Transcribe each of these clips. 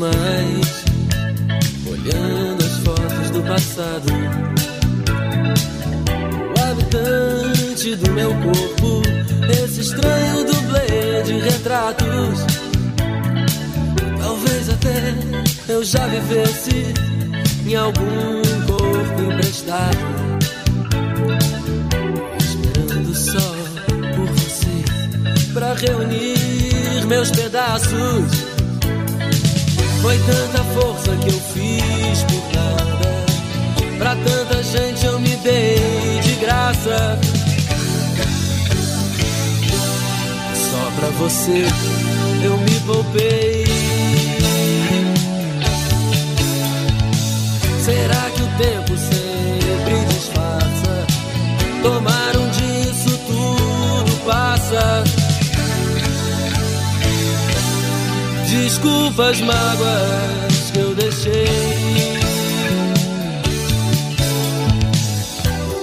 mais, olhando as fotos do passado. O habitante do meu corpo, esse estranho dublê de retratos. Talvez até eu já vivesse em algum corpo emprestado. reunir meus pedaços foi tanta força que eu fiz por nada. Pra tanta gente eu me dei de graça. Só pra você eu me poupei. Desculpa as mágoas que eu deixei.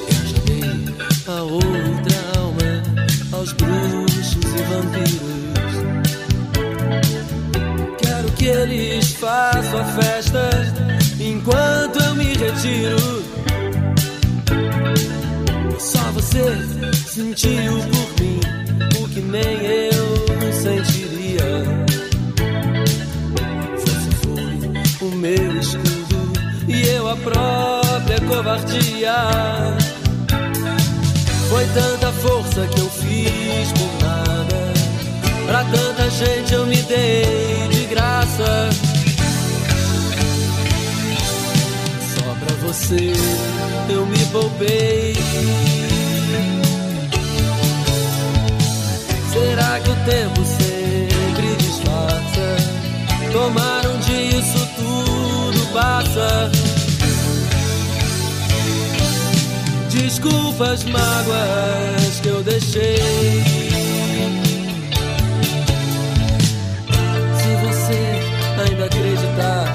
Eu já dei a outra alma aos bruxos e vampiros. Quero que eles façam a festa enquanto eu me retiro. Só você sentiu por mim o que nem eu sentiria. O meu escudo e eu a própria covardia. Foi tanta força que eu fiz por nada. Pra tanta gente eu me dei de graça. Só pra você eu me poupei. Será que o tempo Desculpa as mágoas que eu deixei. Se você ainda acreditar,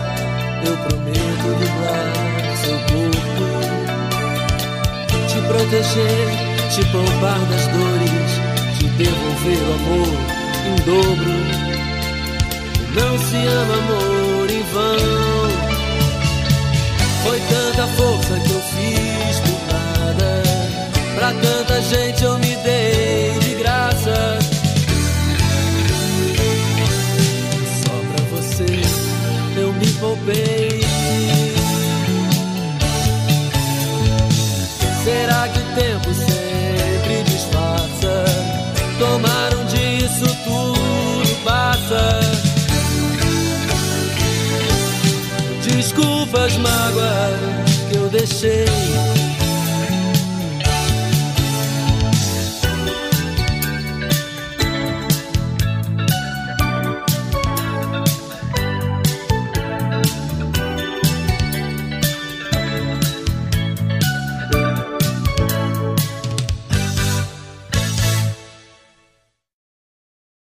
eu prometo livrar seu corpo, te proteger, te poupar das dores, te devolver o amor em dobro. Não se ama amor em vão. Foi tanta força que eu fiz tempo sempre disfarça? Tomaram disso tudo passa. Desculpa as mágoas que eu deixei